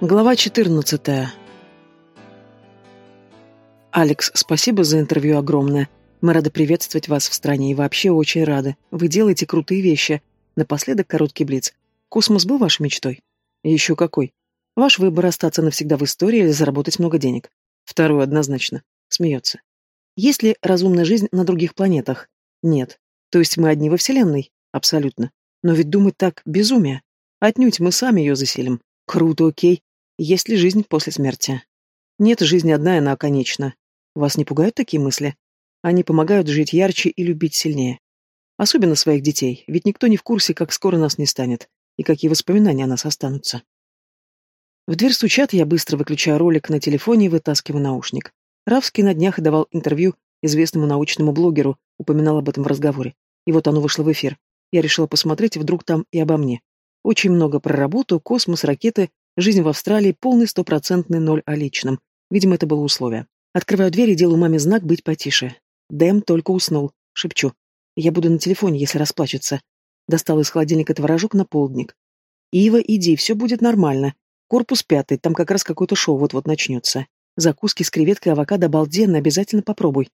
Глава 14. Алекс, спасибо за интервью огромное. Мы рады приветствовать вас в стране и вообще очень рады. Вы делаете крутые вещи. Напоследок короткий блиц. Космос был вашей мечтой? Еще какой. Ваш выбор остаться навсегда в истории или заработать много денег. Второй однозначно. Смеется. Есть ли разумная жизнь на других планетах? Нет. То есть мы одни во Вселенной? Абсолютно. Но ведь думать так – безумие. Отнюдь мы сами ее заселим. Круто, окей. Есть ли жизнь после смерти? Нет, жизнь одна, и она конечна. Вас не пугают такие мысли? Они помогают жить ярче и любить сильнее. Особенно своих детей, ведь никто не в курсе, как скоро нас не станет, и какие воспоминания о нас останутся. В дверь стучат, я быстро выключаю ролик на телефоне и вытаскиваю наушник. Равский на днях давал интервью известному научному блогеру, упоминал об этом в разговоре. И вот оно вышло в эфир. Я решила посмотреть, вдруг там и обо мне. Очень много про работу, космос, ракеты, жизнь в Австралии, полный стопроцентный ноль о личном. Видимо, это было условие. Открываю дверь и делаю маме знак быть потише. Дэм только уснул. Шепчу. Я буду на телефоне, если расплачется. Достал из холодильника творожок на полдник. Ива, иди, все будет нормально. Корпус пятый, там как раз какое-то шоу вот-вот начнется. Закуски с креветкой и авокадо обалденно, обязательно попробуй.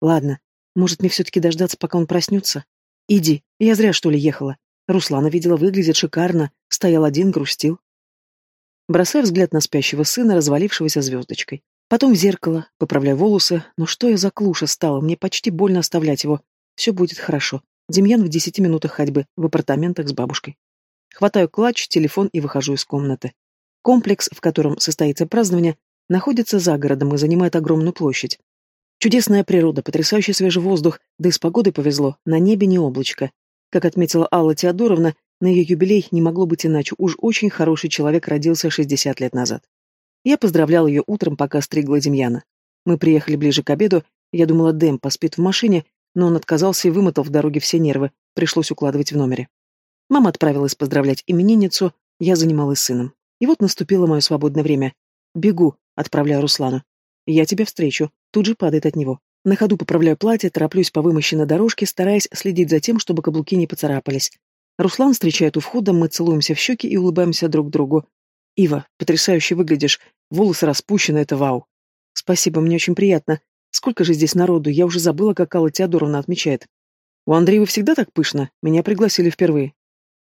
Ладно, может мне все-таки дождаться, пока он проснется? Иди, я зря что ли ехала. Руслана видела, выглядит шикарно, стоял один, грустил. Бросаю взгляд на спящего сына, развалившегося звездочкой. Потом в зеркало, поправляю волосы. Но что я за клуша стала? Мне почти больно оставлять его. Все будет хорошо. Демьян в десяти минутах ходьбы, в апартаментах с бабушкой. Хватаю клатч, телефон и выхожу из комнаты. Комплекс, в котором состоится празднование, находится за городом и занимает огромную площадь. Чудесная природа, потрясающий свежий воздух, да и с погодой повезло, на небе не облачко. Как отметила Алла Теодоровна, на ее юбилей не могло быть иначе, уж очень хороший человек родился 60 лет назад. Я поздравлял ее утром, пока стригла Демьяна. Мы приехали ближе к обеду, я думала, Дэм поспит в машине, но он отказался и вымотал в дороге все нервы, пришлось укладывать в номере. Мама отправилась поздравлять именинницу, я занималась сыном. И вот наступило мое свободное время. «Бегу», — отправляю Руслану. «Я тебя встречу», тут же падает от него. На ходу поправляю платье, тороплюсь по вымощенной дорожке, стараясь следить за тем, чтобы каблуки не поцарапались. Руслан встречает у входа, мы целуемся в щеки и улыбаемся друг другу. «Ива, потрясающе выглядишь. Волосы распущены, это вау». «Спасибо, мне очень приятно. Сколько же здесь народу, я уже забыла, как Алла Теодоровна отмечает». «У Андреева всегда так пышно. Меня пригласили впервые».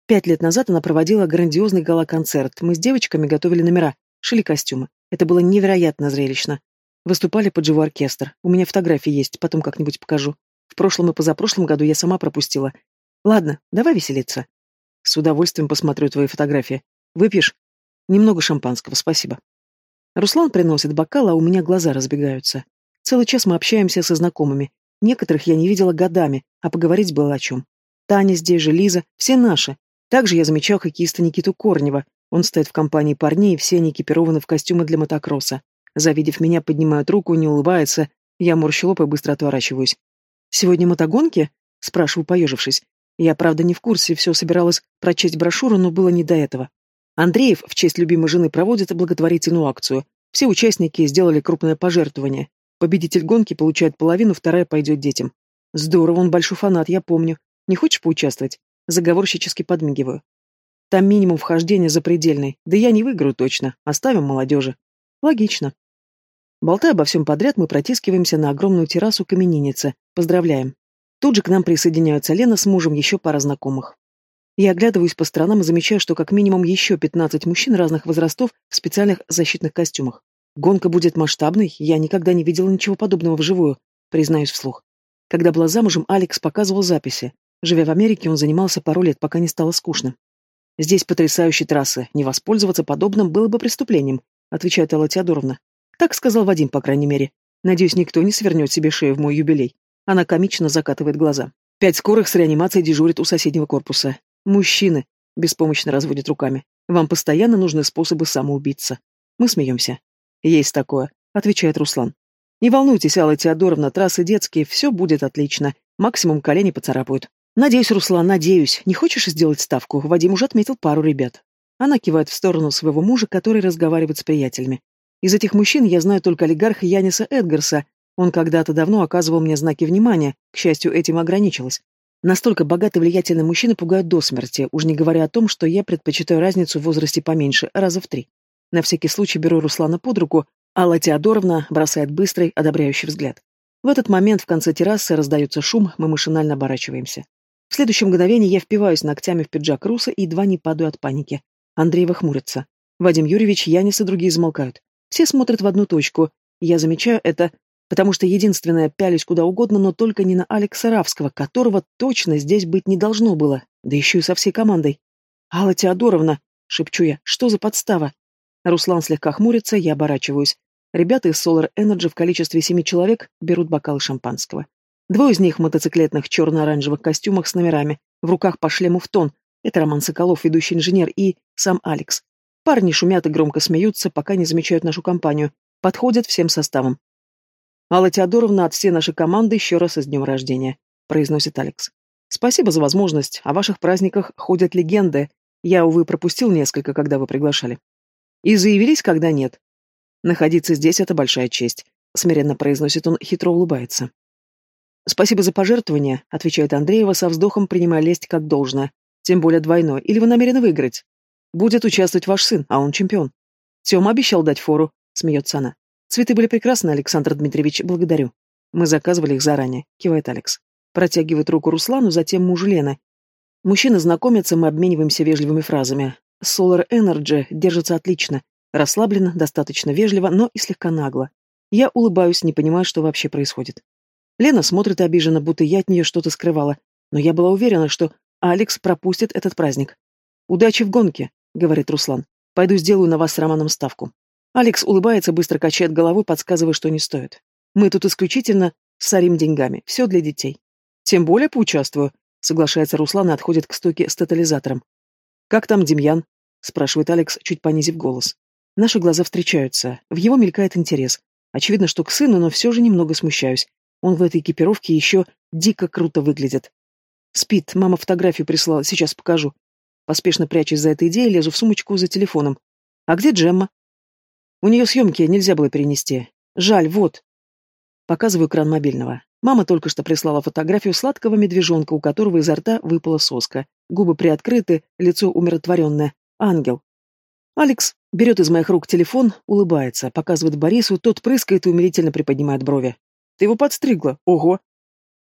Пять лет назад она проводила грандиозный гала-концерт. Мы с девочками готовили номера, шили костюмы. Это было невероятно зрелищно. Выступали под живой оркестр. У меня фотографии есть, потом как-нибудь покажу. В прошлом и позапрошлом году я сама пропустила. Ладно, давай веселиться. С удовольствием посмотрю твои фотографии. Выпьешь? Немного шампанского, спасибо. Руслан приносит бокал, а у меня глаза разбегаются. Целый час мы общаемся со знакомыми. Некоторых я не видела годами, а поговорить было о чем. Таня здесь же, Лиза, все наши. Также я замечал хоккеиста Никиту Корнева. Он стоит в компании парней, все они экипированы в костюмы для мотокросса. Завидев меня, поднимают руку, не улыбается. Я морщу лоб и быстро отворачиваюсь. «Сегодня мотогонки?» — спрашиваю, поежившись. Я, правда, не в курсе, все собиралась прочесть брошюру, но было не до этого. Андреев в честь любимой жены проводит благотворительную акцию. Все участники сделали крупное пожертвование. Победитель гонки получает половину, вторая пойдет детям. Здорово, он большой фанат, я помню. Не хочешь поучаствовать? Заговорщически подмигиваю. Там минимум вхождения запредельный. Да я не выиграю точно. Оставим молодежи. Логично. Болтая обо всем подряд, мы протискиваемся на огромную террасу каменiniцы. Поздравляем. Тут же к нам присоединяются Лена с мужем, еще пара знакомых. Я оглядываюсь по сторонам и замечаю, что как минимум еще 15 мужчин разных возрастов в специальных защитных костюмах. Гонка будет масштабной, я никогда не видела ничего подобного вживую, признаюсь вслух. Когда была замужем, Алекс показывал записи. Живя в Америке, он занимался пару лет, пока не стало скучно. «Здесь потрясающие трассы. Не воспользоваться подобным было бы преступлением», отвечает Алла Теодоровна. Так сказал Вадим, по крайней мере. Надеюсь, никто не свернет себе шею в мой юбилей. Она комично закатывает глаза. Пять скорых с реанимацией дежурит у соседнего корпуса. Мужчины, беспомощно разводят руками. Вам постоянно нужны способы самоубиться. Мы смеемся. Есть такое, отвечает Руслан. Не волнуйтесь, Алла Теодоровна, трассы детские, все будет отлично. Максимум колени поцарапают. Надеюсь, Руслан, надеюсь. Не хочешь сделать ставку? Вадим уже отметил пару ребят. Она кивает в сторону своего мужа, который разговаривает с приятелями. Из этих мужчин я знаю только олигарха Яниса Эдгарса, он когда-то давно оказывал мне знаки внимания, к счастью, этим ограничилось. Настолько богатый влиятельный мужчина пугают до смерти, уж не говоря о том, что я предпочитаю разницу в возрасте поменьше, раза в три. На всякий случай беру Руслана под руку, Алла Теодоровна бросает быстрый, одобряющий взгляд. В этот момент в конце террасы раздается шум, мы машинально оборачиваемся. В следующем мгновении я впиваюсь ногтями в пиджак Руса и едва не падаю от паники. Андреева хмурится. Вадим Юрьевич, Янис и другие замолкают. Все смотрят в одну точку. Я замечаю это, потому что единственное пялись куда угодно, но только не на Алекса Равского, которого точно здесь быть не должно было, да еще и со всей командой. «Алла Теодоровна!» — шепчу я. «Что за подстава?» Руслан слегка хмурится, я оборачиваюсь. Ребята из Solar Energy в количестве семи человек берут бокалы шампанского. Двое из них в мотоциклетных черно-оранжевых костюмах с номерами, в руках по шлему в тон. Это Роман Соколов, ведущий инженер, и сам Алекс. Парни шумят и громко смеются, пока не замечают нашу компанию. Подходят всем составом. «Алла Теодоровна от всей нашей команды еще раз с днем рождения», — произносит Алекс. «Спасибо за возможность. О ваших праздниках ходят легенды. Я, увы, пропустил несколько, когда вы приглашали. И заявились, когда нет. Находиться здесь — это большая честь, — смиренно произносит он, хитро улыбается. «Спасибо за пожертвование», — отвечает Андреева со вздохом, принимая лесть как должное. «Тем более двойное. Или вы намерены выиграть?» «Будет участвовать ваш сын, а он чемпион». «Тема обещал дать фору», — смеется она. «Цветы были прекрасны, Александр Дмитриевич, благодарю». «Мы заказывали их заранее», — кивает Алекс. Протягивает руку Руслану, затем мужу Лены. Мужчины знакомятся, мы обмениваемся вежливыми фразами. Solar Energy держится отлично. Расслабленно, достаточно вежливо, но и слегка нагло. Я улыбаюсь, не понимая, что вообще происходит. Лена смотрит обиженно, будто я от нее что-то скрывала. Но я была уверена, что Алекс пропустит этот праздник. «Удачи в гонке», — говорит Руслан. «Пойду сделаю на вас с Романом ставку». Алекс улыбается, быстро качает головой, подсказывая, что не стоит. «Мы тут исключительно сорим деньгами. Все для детей». «Тем более поучаствую», — соглашается Руслан и отходит к стойке с тотализатором. «Как там Демьян?» — спрашивает Алекс, чуть понизив голос. Наши глаза встречаются. В его мелькает интерес. Очевидно, что к сыну, но все же немного смущаюсь. Он в этой экипировке еще дико круто выглядит. Спит, мама фотографию прислала, сейчас покажу. Поспешно прячусь за этой идеей, лезу в сумочку за телефоном. А где Джемма? У нее съемки нельзя было перенести. Жаль, вот. Показываю экран мобильного. Мама только что прислала фотографию сладкого медвежонка, у которого изо рта выпала соска. Губы приоткрыты, лицо умиротворенное. Ангел. Алекс берет из моих рук телефон, улыбается, показывает Борису, тот прыскает и умилительно приподнимает брови. «Ты его подстригла? Ого!»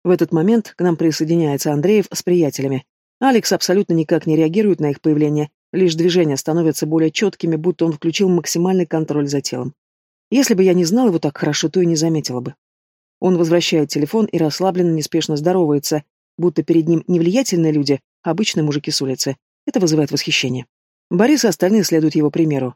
В этот момент к нам присоединяется Андреев с приятелями. Алекс абсолютно никак не реагирует на их появление, лишь движения становятся более четкими, будто он включил максимальный контроль за телом. Если бы я не знал его так хорошо, то и не заметила бы. Он возвращает телефон и расслабленно, неспешно здоровается, будто перед ним не влиятельные люди, а обычные мужики с улицы. Это вызывает восхищение. Борис и остальные следуют его примеру.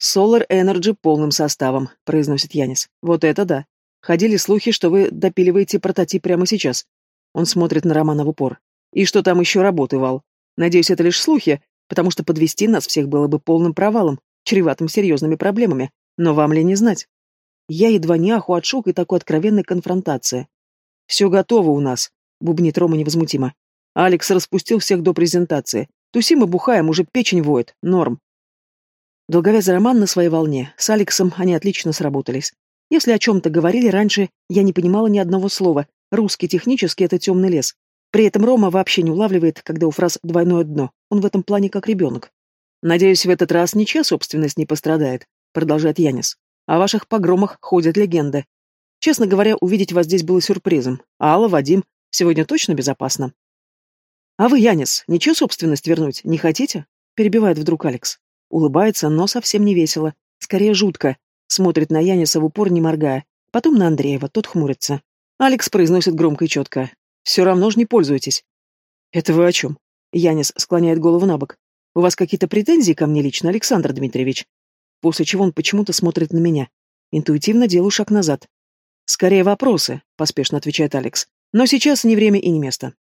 «Solar Energy полным составом», — произносит Янис. «Вот это да. Ходили слухи, что вы допиливаете прототип прямо сейчас». Он смотрит на Романа в упор. «И что там еще работы, Вал? Надеюсь, это лишь слухи, потому что подвести нас всех было бы полным провалом, чреватым серьезными проблемами. Но вам ли не знать?» Я едва не аху от шока и такой откровенной конфронтации. «Все готово у нас», — бубнит Рома невозмутимо. Алекс распустил всех до презентации. Тусим и бухаем, уже печень воет. Норм. Долговязый Роман на своей волне. С Алексом они отлично сработались. Если о чем-то говорили раньше, я не понимала ни одного слова. Русский технически — это темный лес. При этом Рома вообще не улавливает, когда у фраз «двойное дно». Он в этом плане как ребенок. «Надеюсь, в этот раз ничья собственность не пострадает», — продолжает Янис. «О ваших погромах ходят легенды. Честно говоря, увидеть вас здесь было сюрпризом. А Алла, Вадим, сегодня точно безопасно?» «А вы, Янис, ничего собственность вернуть не хотите?» Перебивает вдруг Алекс. Улыбается, но совсем не весело. Скорее жутко. Смотрит на Яниса в упор, не моргая. Потом на Андреева, тот хмурится. Алекс произносит громко и четко. «Все равно ж не пользуетесь». «Это вы о чем?» Янис склоняет голову на бок. «У вас какие-то претензии ко мне лично, Александр Дмитриевич?» После чего он почему-то смотрит на меня. Интуитивно делаю шаг назад. «Скорее вопросы», — поспешно отвечает Алекс. «Но сейчас не время и не место.